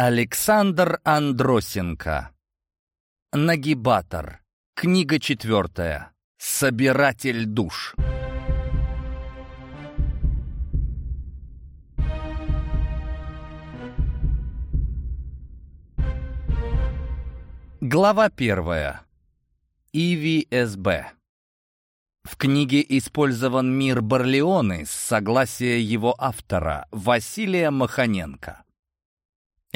Александр Андросенко. Нагибатор. Книга четвертая. Собиратель душ. Глава первая. ИВСБ. В книге использован мир Барлеоны с согласия его автора Василия Маханенко.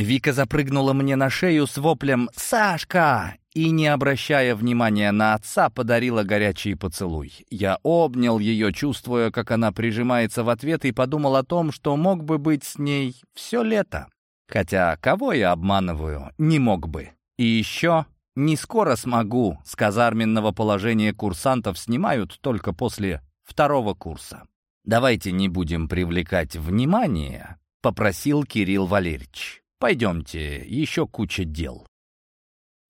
Вика запрыгнула мне на шею с воплем «Сашка!» и, не обращая внимания на отца, подарила горячий поцелуй. Я обнял ее, чувствуя, как она прижимается в ответ, и подумал о том, что мог бы быть с ней все лето. Хотя кого я обманываю, не мог бы. И еще не скоро смогу, с казарменного положения курсантов снимают только после второго курса. «Давайте не будем привлекать внимание», — попросил Кирилл Валерьевич. Пойдемте, еще куча дел».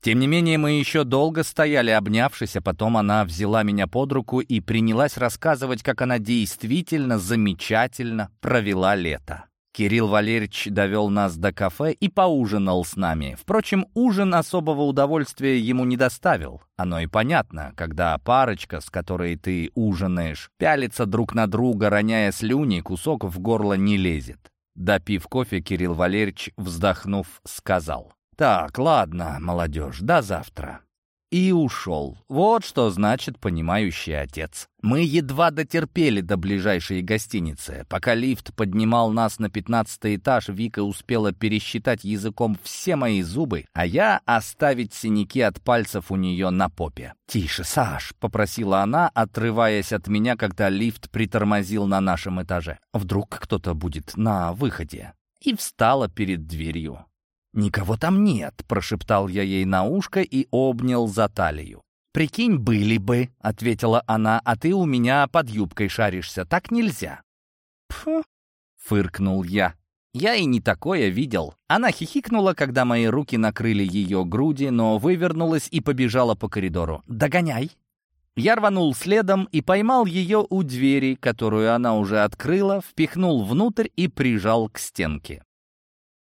Тем не менее, мы еще долго стояли, обнявшись, а потом она взяла меня под руку и принялась рассказывать, как она действительно замечательно провела лето. Кирилл Валерьевич довел нас до кафе и поужинал с нами. Впрочем, ужин особого удовольствия ему не доставил. Оно и понятно, когда парочка, с которой ты ужинаешь, пялится друг на друга, роняя слюни, кусок в горло не лезет. Допив кофе, Кирилл Валерьевич, вздохнув, сказал. «Так, ладно, молодежь, до завтра». И ушел. Вот что значит понимающий отец. Мы едва дотерпели до ближайшей гостиницы. Пока лифт поднимал нас на пятнадцатый этаж, Вика успела пересчитать языком все мои зубы, а я оставить синяки от пальцев у нее на попе. «Тише, Саш!» — попросила она, отрываясь от меня, когда лифт притормозил на нашем этаже. «Вдруг кто-то будет на выходе?» И встала перед дверью. «Никого там нет», — прошептал я ей на ушко и обнял за талию. «Прикинь, были бы», — ответила она, — «а ты у меня под юбкой шаришься. Так нельзя». «Пфу», — фыркнул я. Я и не такое видел. Она хихикнула, когда мои руки накрыли ее груди, но вывернулась и побежала по коридору. «Догоняй!» Я рванул следом и поймал ее у двери, которую она уже открыла, впихнул внутрь и прижал к стенке.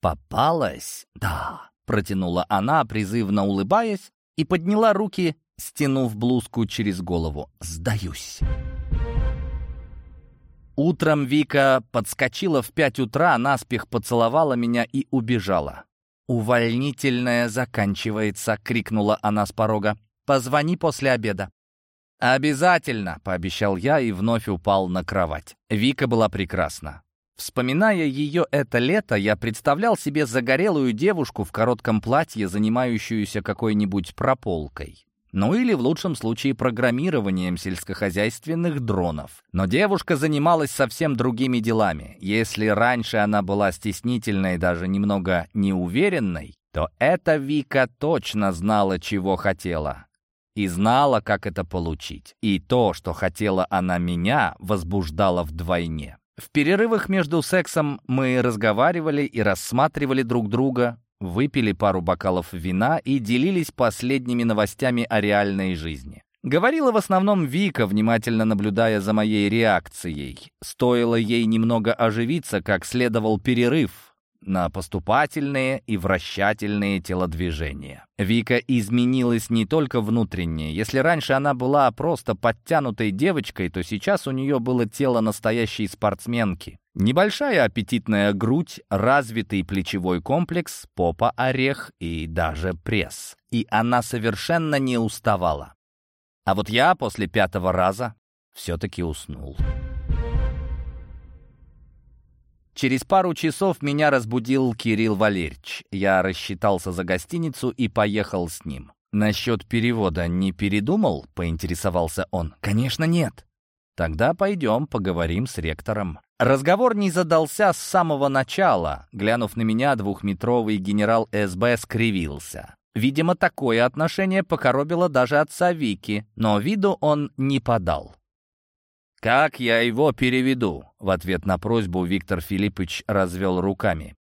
«Попалась?» «Да», — протянула она, призывно улыбаясь, и подняла руки, стянув блузку через голову. «Сдаюсь». Утром Вика подскочила в пять утра, наспех поцеловала меня и убежала. «Увольнительная заканчивается», — крикнула она с порога. «Позвони после обеда». «Обязательно», — пообещал я и вновь упал на кровать. Вика была прекрасна. Вспоминая ее это лето, я представлял себе загорелую девушку в коротком платье, занимающуюся какой-нибудь прополкой. Ну или в лучшем случае программированием сельскохозяйственных дронов. Но девушка занималась совсем другими делами. Если раньше она была стеснительной, даже немного неуверенной, то эта Вика точно знала, чего хотела. И знала, как это получить. И то, что хотела она меня, возбуждало вдвойне. В перерывах между сексом мы разговаривали и рассматривали друг друга, выпили пару бокалов вина и делились последними новостями о реальной жизни. Говорила в основном Вика, внимательно наблюдая за моей реакцией. Стоило ей немного оживиться, как следовал перерыв, на поступательные и вращательные телодвижения. Вика изменилась не только внутренне. Если раньше она была просто подтянутой девочкой, то сейчас у нее было тело настоящей спортсменки. Небольшая аппетитная грудь, развитый плечевой комплекс, попа-орех и даже пресс. И она совершенно не уставала. А вот я после пятого раза все-таки уснул. Через пару часов меня разбудил Кирилл Валерьевич. Я рассчитался за гостиницу и поехал с ним. «Насчет перевода не передумал?» — поинтересовался он. «Конечно нет». «Тогда пойдем поговорим с ректором». Разговор не задался с самого начала. Глянув на меня, двухметровый генерал СБ скривился. Видимо, такое отношение покоробило даже отца Вики, но виду он не подал. «Как я его переведу?» В ответ на просьбу Виктор Филиппович развел руками.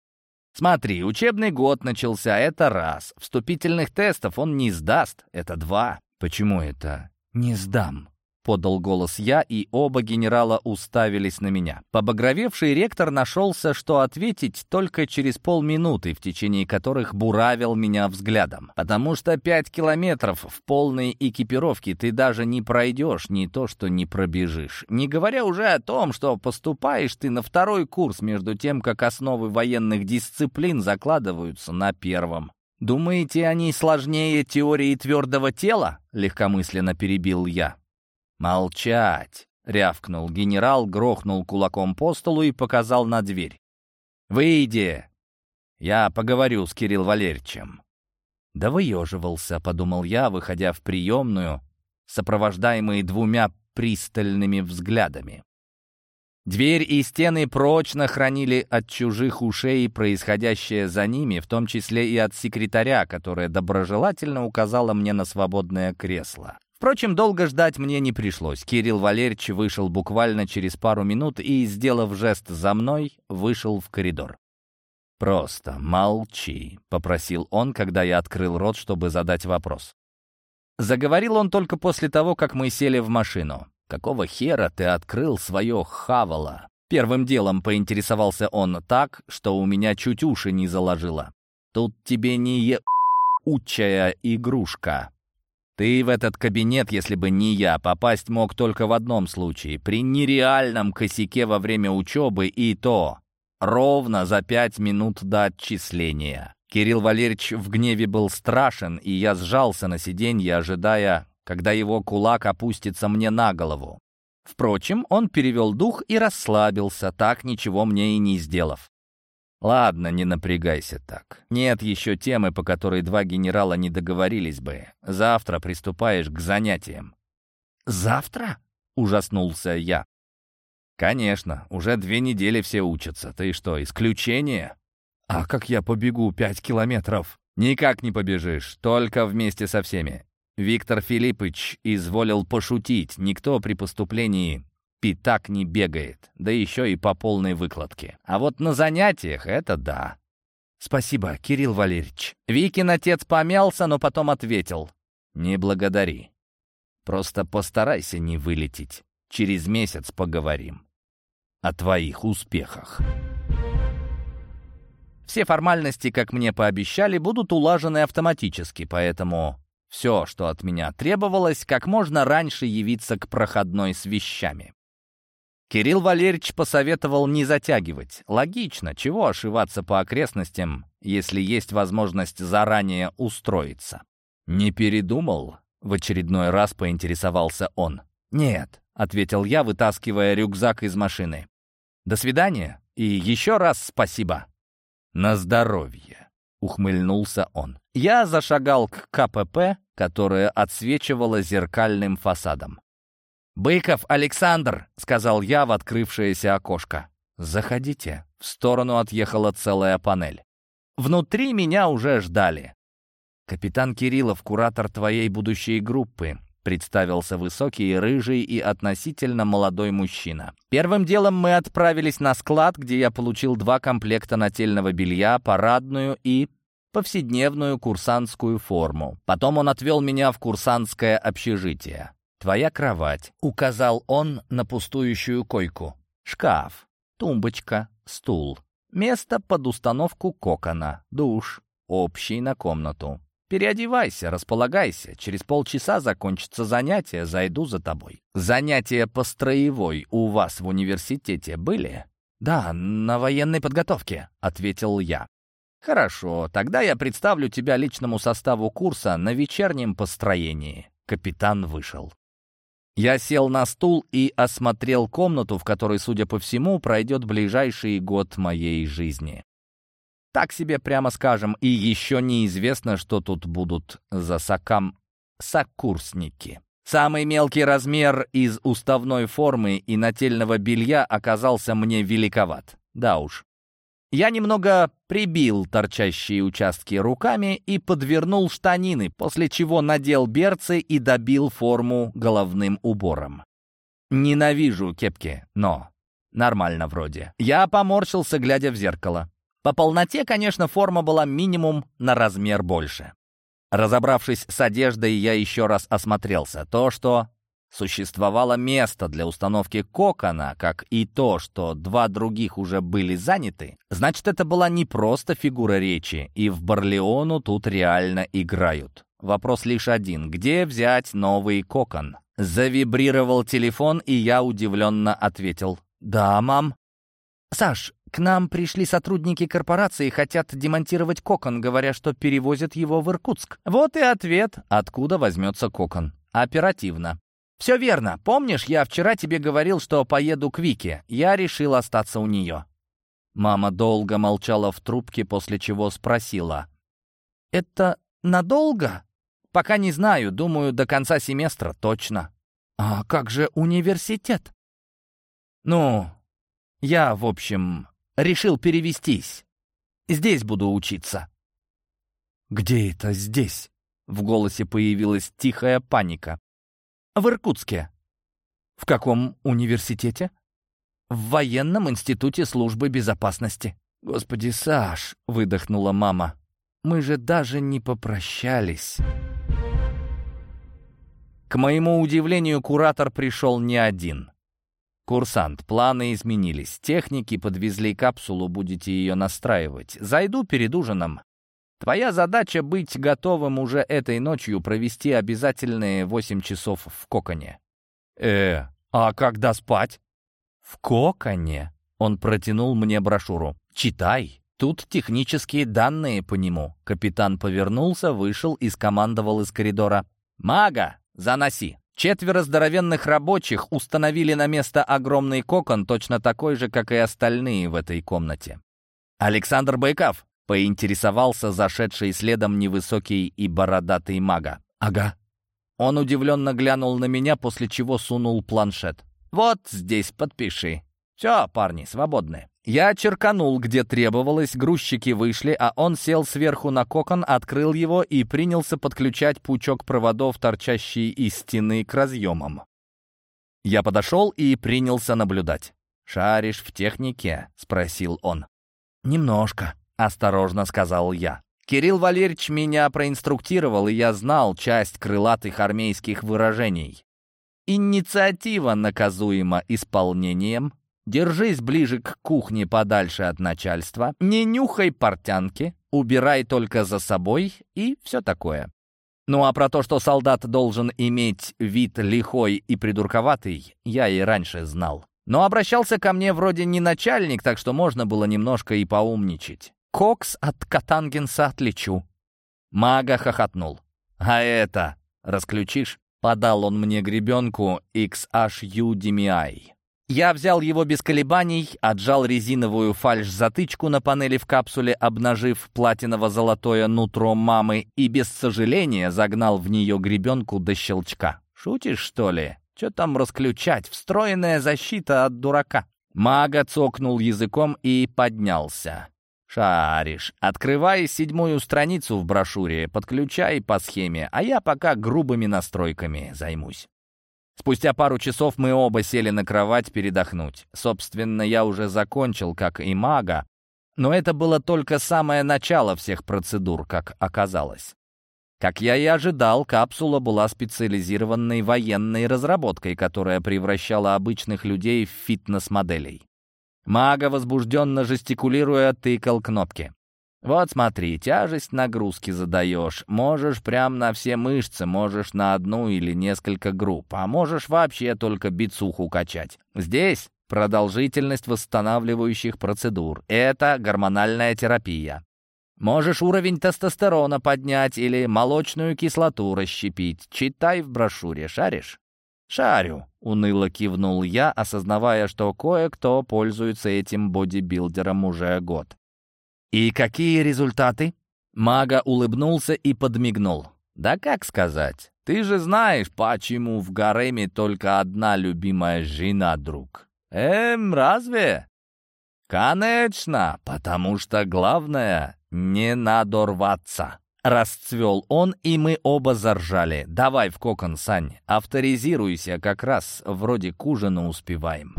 «Смотри, учебный год начался, это раз. Вступительных тестов он не сдаст, это два». «Почему это?» «Не сдам». — подал голос я, и оба генерала уставились на меня. Побагровевший ректор нашелся, что ответить только через полминуты, в течение которых буравил меня взглядом. «Потому что пять километров в полной экипировке ты даже не пройдешь, не то что не пробежишь. Не говоря уже о том, что поступаешь ты на второй курс между тем, как основы военных дисциплин закладываются на первом». «Думаете, они сложнее теории твердого тела?» — легкомысленно перебил я. «Молчать!» — рявкнул генерал, грохнул кулаком по столу и показал на дверь. «Выйди! Я поговорю с Кирилл Валерьевичем». «Да выеживался», — подумал я, выходя в приемную, сопровождаемый двумя пристальными взглядами. Дверь и стены прочно хранили от чужих ушей происходящее за ними, в том числе и от секретаря, которая доброжелательно указала мне на свободное кресло. Впрочем, долго ждать мне не пришлось. Кирилл Валерьевич вышел буквально через пару минут и, сделав жест за мной, вышел в коридор. «Просто молчи», — попросил он, когда я открыл рот, чтобы задать вопрос. Заговорил он только после того, как мы сели в машину. «Какого хера ты открыл свое хавало?» Первым делом поинтересовался он так, что у меня чуть уши не заложило. «Тут тебе не е... учая игрушка». Ты в этот кабинет, если бы не я, попасть мог только в одном случае. При нереальном косяке во время учебы и то ровно за пять минут до отчисления. Кирилл Валерьевич в гневе был страшен, и я сжался на сиденье, ожидая, когда его кулак опустится мне на голову. Впрочем, он перевел дух и расслабился, так ничего мне и не сделав. «Ладно, не напрягайся так. Нет еще темы, по которой два генерала не договорились бы. Завтра приступаешь к занятиям». «Завтра?» — ужаснулся я. «Конечно, уже две недели все учатся. Ты что, исключение?» «А как я побегу пять километров?» «Никак не побежишь, только вместе со всеми. Виктор Филиппович изволил пошутить. Никто при поступлении пятак не бегает, да еще и по полной выкладке. А вот на занятиях это да. «Спасибо, Кирилл Валерьевич». Викин отец помялся, но потом ответил. «Не благодари. Просто постарайся не вылететь. Через месяц поговорим. О твоих успехах». Все формальности, как мне пообещали, будут улажены автоматически, поэтому все, что от меня требовалось, как можно раньше явиться к проходной с вещами. Кирилл Валерьевич посоветовал не затягивать. Логично, чего ошиваться по окрестностям, если есть возможность заранее устроиться. «Не передумал?» — в очередной раз поинтересовался он. «Нет», — ответил я, вытаскивая рюкзак из машины. «До свидания и еще раз спасибо». «На здоровье», — ухмыльнулся он. Я зашагал к КПП, которое отсвечивало зеркальным фасадом. «Быков Александр!» — сказал я в открывшееся окошко. «Заходите». В сторону отъехала целая панель. Внутри меня уже ждали. «Капитан Кириллов, куратор твоей будущей группы», — представился высокий, рыжий и относительно молодой мужчина. Первым делом мы отправились на склад, где я получил два комплекта нательного белья, парадную и повседневную курсантскую форму. Потом он отвел меня в курсантское общежитие. «Твоя кровать», — указал он на пустующую койку. «Шкаф, тумбочка, стул. Место под установку кокона, душ, общий на комнату. Переодевайся, располагайся. Через полчаса закончится занятие, зайду за тобой. Занятия по строевой у вас в университете были? Да, на военной подготовке, ответил я. Хорошо, тогда я представлю тебя личному составу курса на вечернем построении. Капитан вышел. Я сел на стул и осмотрел комнату, в которой, судя по всему, пройдет ближайший год моей жизни. Так себе, прямо скажем, и еще неизвестно, что тут будут за сокам сокурсники. Самый мелкий размер из уставной формы и нательного белья оказался мне великоват. Да уж, я немного прибил торчащие участки руками и подвернул штанины, после чего надел берцы и добил форму головным убором. Ненавижу кепки, но нормально вроде. Я поморщился, глядя в зеркало. По полноте, конечно, форма была минимум на размер больше. Разобравшись с одеждой, я еще раз осмотрелся. То, что существовало место для установки кокона, как и то, что два других уже были заняты, значит, это была не просто фигура речи, и в Барлеону тут реально играют. Вопрос лишь один — где взять новый кокон? Завибрировал телефон, и я удивленно ответил. «Да, мам». «Саш, к нам пришли сотрудники корпорации хотят демонтировать кокон, говоря, что перевозят его в Иркутск». Вот и ответ, откуда возьмется кокон. Оперативно. «Все верно. Помнишь, я вчера тебе говорил, что поеду к Вике? Я решил остаться у нее». Мама долго молчала в трубке, после чего спросила. «Это надолго?» «Пока не знаю. Думаю, до конца семестра точно». «А как же университет?» «Ну, я, в общем, решил перевестись. Здесь буду учиться». «Где это здесь?» В голосе появилась тихая паника. В Иркутске. В каком университете? В военном институте службы безопасности. Господи, Саш, выдохнула мама. Мы же даже не попрощались. К моему удивлению, куратор пришел не один. «Курсант, планы изменились. Техники подвезли капсулу, будете ее настраивать. Зайду перед ужином. Твоя задача быть готовым уже этой ночью провести обязательные восемь часов в коконе. Э, а когда спать? В коконе. Он протянул мне брошюру. Читай. Тут технические данные по нему. Капитан повернулся, вышел и скомандовал из коридора. «Мага, заноси!» Четверо здоровенных рабочих установили на место огромный кокон, точно такой же, как и остальные в этой комнате. «Александр Байков, Поинтересовался зашедший следом невысокий и бородатый мага. «Ага». Он удивленно глянул на меня, после чего сунул планшет. «Вот здесь подпиши. Все, парни, свободны». Я черканул, где требовалось, грузчики вышли, а он сел сверху на кокон, открыл его и принялся подключать пучок проводов, торчащий из стены, к разъемам. Я подошел и принялся наблюдать. «Шаришь в технике?» — спросил он. «Немножко», осторожно сказал я. Кирилл Валерьевич меня проинструктировал, и я знал часть крылатых армейских выражений. Инициатива наказуема исполнением. Держись ближе к кухне подальше от начальства. Не нюхай портянки. Убирай только за собой и все такое. Ну а про то, что солдат должен иметь вид лихой и придурковатый, я и раньше знал. Но обращался ко мне вроде не начальник, так что можно было немножко и поумничать. Кокс от Катангенса отличу». Мага хохотнул. «А это, расключишь?» Подал он мне гребенку XHU DMI. Я взял его без колебаний, отжал резиновую фальш-затычку на панели в капсуле, обнажив платиново-золотое нутро мамы и без сожаления загнал в нее гребенку до щелчка. «Шутишь, что ли? Что там расключать? Встроенная защита от дурака». Мага цокнул языком и поднялся. «Шаришь. Открывай седьмую страницу в брошюре, подключай по схеме, а я пока грубыми настройками займусь». Спустя пару часов мы оба сели на кровать передохнуть. Собственно, я уже закончил, как и мага, но это было только самое начало всех процедур, как оказалось. Как я и ожидал, капсула была специализированной военной разработкой, которая превращала обычных людей в фитнес-моделей. Мага, возбужденно жестикулируя, тыкал кнопки. «Вот смотри, тяжесть нагрузки задаешь. Можешь прям на все мышцы, можешь на одну или несколько групп, а можешь вообще только бицуху качать. Здесь продолжительность восстанавливающих процедур. Это гормональная терапия. Можешь уровень тестостерона поднять или молочную кислоту расщепить. Читай в брошюре, шаришь? «Шарю», — уныло кивнул я, осознавая, что кое-кто пользуется этим бодибилдером уже год. «И какие результаты?» Мага улыбнулся и подмигнул. «Да как сказать? Ты же знаешь, почему в гареме только одна любимая жена, друг». «Эм, разве?» «Конечно, потому что главное — не надорваться». Расцвел он, и мы оба заржали. «Давай в кокон, Сань, авторизируйся, как раз вроде к ужину успеваем».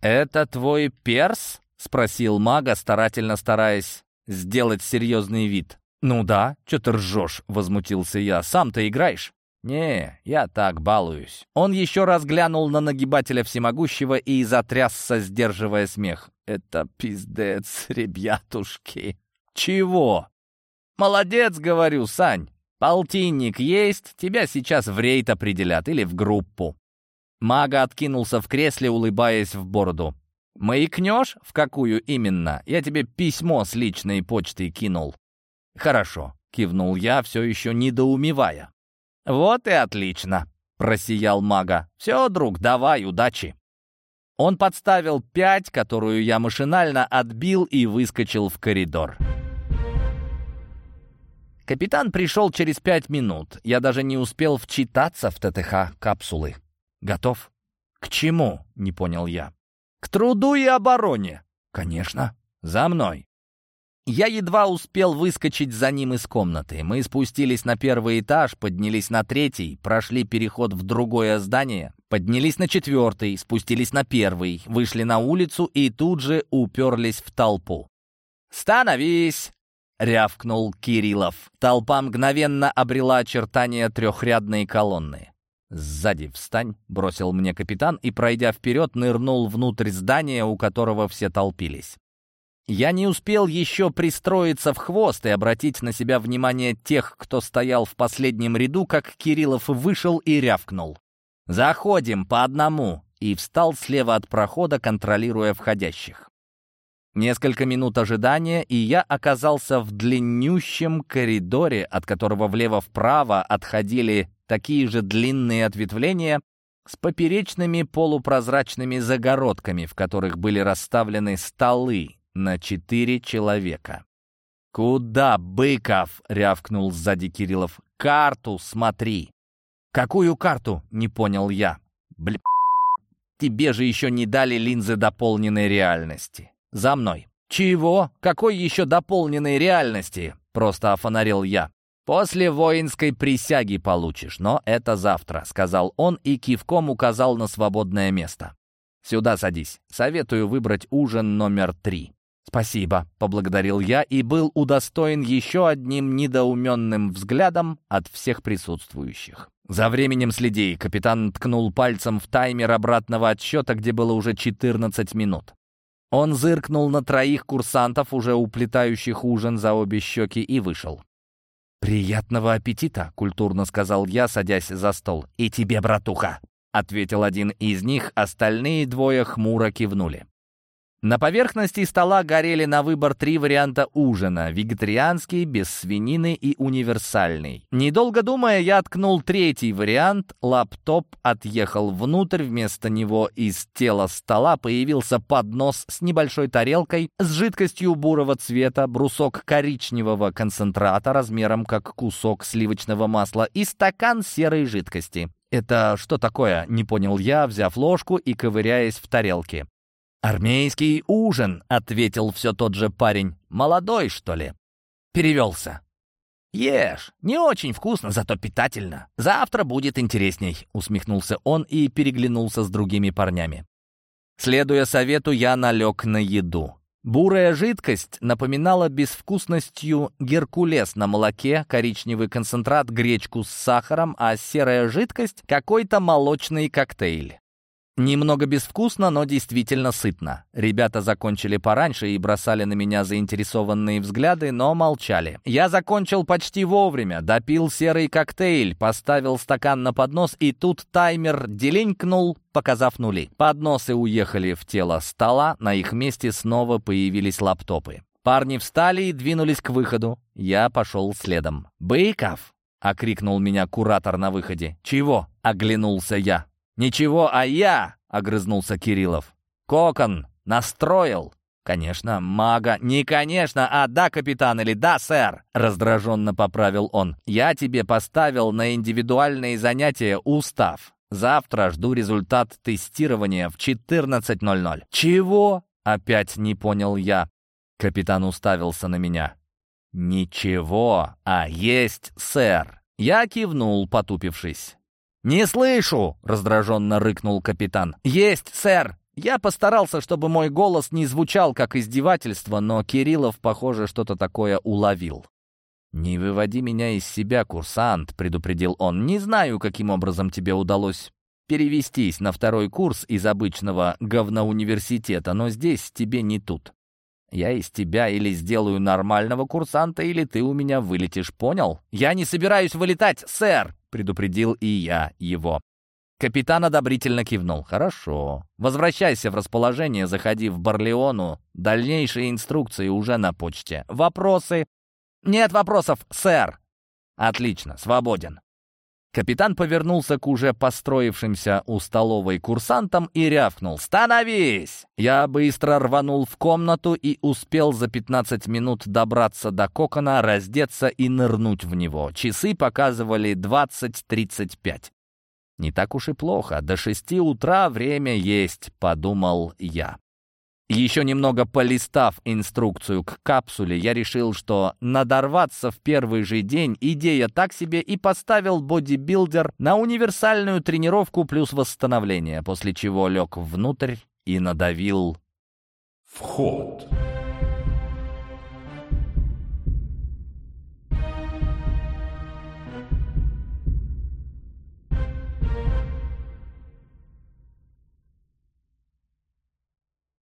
«Это твой перс?» — спросил мага, старательно стараясь сделать серьезный вид. «Ну да, что ты ржешь?» — возмутился я. «Сам-то играешь?» «Не, я так балуюсь». Он еще раз глянул на нагибателя всемогущего и затрясся, сдерживая смех. «Это пиздец, ребятушки». «Чего?» «Молодец, говорю, Сань. Полтинник есть, тебя сейчас в рейд определят или в группу». Мага откинулся в кресле, улыбаясь в бороду. «Маякнешь? В какую именно? Я тебе письмо с личной почты кинул». «Хорошо», — кивнул я, все еще недоумевая. «Вот и отлично», — просиял мага. «Все, друг, давай, удачи». Он подставил пять, которую я машинально отбил и выскочил в коридор. Капитан пришел через пять минут. Я даже не успел вчитаться в ТТХ капсулы. «Готов?» «К чему?» — не понял я. «К труду и обороне». «Конечно. За мной». Я едва успел выскочить за ним из комнаты. Мы спустились на первый этаж, поднялись на третий, прошли переход в другое здание, поднялись на четвертый, спустились на первый, вышли на улицу и тут же уперлись в толпу. «Становись!» — рявкнул Кириллов. Толпа мгновенно обрела очертания трехрядной колонны. «Сзади встань», — бросил мне капитан и, пройдя вперед, нырнул внутрь здания, у которого все толпились. Я не успел еще пристроиться в хвост и обратить на себя внимание тех, кто стоял в последнем ряду, как Кириллов вышел и рявкнул. «Заходим по одному!» и встал слева от прохода, контролируя входящих. Несколько минут ожидания, и я оказался в длиннющем коридоре, от которого влево-вправо отходили такие же длинные ответвления с поперечными полупрозрачными загородками, в которых были расставлены столы, на четыре человека. «Куда, Быков?» — рявкнул сзади Кириллов. «Карту смотри!» «Какую карту?» — не понял я. «Бля... Тебе же еще не дали линзы дополненной реальности. За мной!» «Чего? Какой еще дополненной реальности?» — просто офонарил я. «После воинской присяги получишь, но это завтра», — сказал он и кивком указал на свободное место. «Сюда садись. Советую выбрать ужин номер три». «Спасибо», — поблагодарил я и был удостоен еще одним недоуменным взглядом от всех присутствующих. За временем следи, капитан ткнул пальцем в таймер обратного отсчета, где было уже 14 минут. Он зыркнул на троих курсантов, уже уплетающих ужин за обе щеки, и вышел. «Приятного аппетита!» — культурно сказал я, садясь за стол. «И тебе, братуха!» — ответил один из них, остальные двое хмуро кивнули. На поверхности стола горели на выбор три варианта ужина – вегетарианский, без свинины и универсальный. Недолго думая, я ткнул третий вариант, лаптоп отъехал внутрь, вместо него из тела стола появился поднос с небольшой тарелкой, с жидкостью бурого цвета, брусок коричневого концентрата размером как кусок сливочного масла и стакан серой жидкости. «Это что такое?» — не понял я, взяв ложку и ковыряясь в тарелке. «Армейский ужин», — ответил все тот же парень. «Молодой, что ли?» Перевелся. «Ешь. Не очень вкусно, зато питательно. Завтра будет интересней», — усмехнулся он и переглянулся с другими парнями. Следуя совету, я налег на еду. Бурая жидкость напоминала безвкусностью геркулес на молоке, коричневый концентрат, гречку с сахаром, а серая жидкость — какой-то молочный коктейль. Немного безвкусно, но действительно сытно. Ребята закончили пораньше и бросали на меня заинтересованные взгляды, но молчали. Я закончил почти вовремя, допил серый коктейль, поставил стакан на поднос, и тут таймер деленькнул, показав нули. Подносы уехали в тело стола, на их месте снова появились лаптопы. Парни встали и двинулись к выходу. Я пошел следом. «Быков!» — окрикнул меня куратор на выходе. «Чего?» — оглянулся я. «Ничего, а я!» — огрызнулся Кириллов. «Кокон настроил?» «Конечно, мага». «Не конечно, а да, капитан» или «да, сэр», — раздраженно поправил он. «Я тебе поставил на индивидуальные занятия устав. Завтра жду результат тестирования в 14.00». «Чего?» — опять не понял я. Капитан уставился на меня. «Ничего, а есть, сэр». Я кивнул, потупившись. «Не слышу!» — раздраженно рыкнул капитан. «Есть, сэр!» Я постарался, чтобы мой голос не звучал как издевательство, но Кириллов, похоже, что-то такое уловил. «Не выводи меня из себя, курсант», — предупредил он. «Не знаю, каким образом тебе удалось перевестись на второй курс из обычного говноуниверситета, но здесь тебе не тут. Я из тебя или сделаю нормального курсанта, или ты у меня вылетишь, понял? Я не собираюсь вылетать, сэр, предупредил и я его. Капитан одобрительно кивнул. «Хорошо. Возвращайся в расположение, заходи в Барлеону. Дальнейшие инструкции уже на почте. Вопросы?» «Нет вопросов, сэр!» «Отлично, свободен». Капитан повернулся к уже построившимся у столовой курсантам и рявкнул «Становись!». Я быстро рванул в комнату и успел за 15 минут добраться до кокона, раздеться и нырнуть в него. Часы показывали 20.35. «Не так уж и плохо. До шести утра время есть», — подумал я. Еще немного полистав инструкцию к капсуле, я решил, что надорваться в первый же день идея так себе и поставил бодибилдер на универсальную тренировку плюс восстановление, после чего лег внутрь и надавил «Вход».